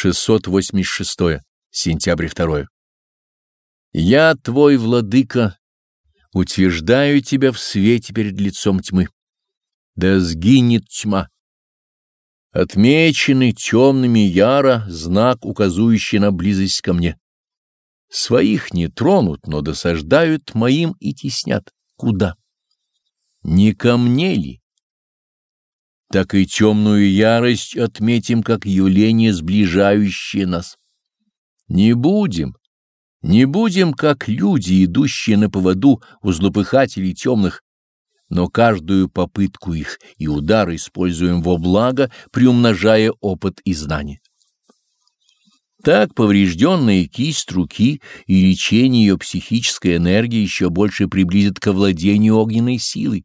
686. Сентябрь 2. Я твой владыка, утверждаю тебя в свете перед лицом тьмы. Да сгинет тьма. Отмеченный темными яро знак, указывающий на близость ко мне. Своих не тронут, но досаждают моим и теснят. Куда? Не ко мне ли? Так и темную ярость отметим как явление, сближающее нас. Не будем, не будем как люди, идущие на поводу у злопыхателей темных, но каждую попытку их и удар используем во благо, приумножая опыт и знания. Так поврежденная кисть руки и лечение ее психической энергии еще больше приблизит к овладению огненной силой,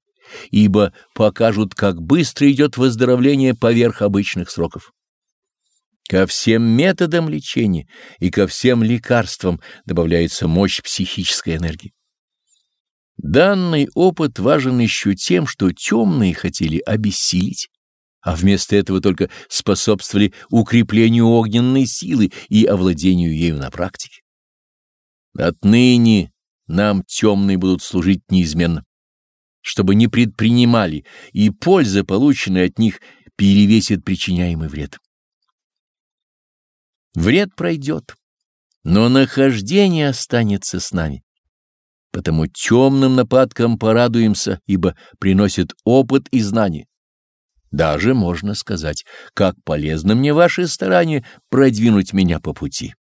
ибо покажут, как быстро идет выздоровление поверх обычных сроков. Ко всем методам лечения и ко всем лекарствам добавляется мощь психической энергии. Данный опыт важен еще тем, что темные хотели обессилить, а вместо этого только способствовали укреплению огненной силы и овладению ею на практике. Отныне нам темные будут служить неизменно, чтобы не предпринимали, и польза, полученная от них, перевесит причиняемый вред. Вред пройдет, но нахождение останется с нами. Потому темным нападкам порадуемся, ибо приносит опыт и знания. Даже можно сказать, как полезно мне ваши старания продвинуть меня по пути.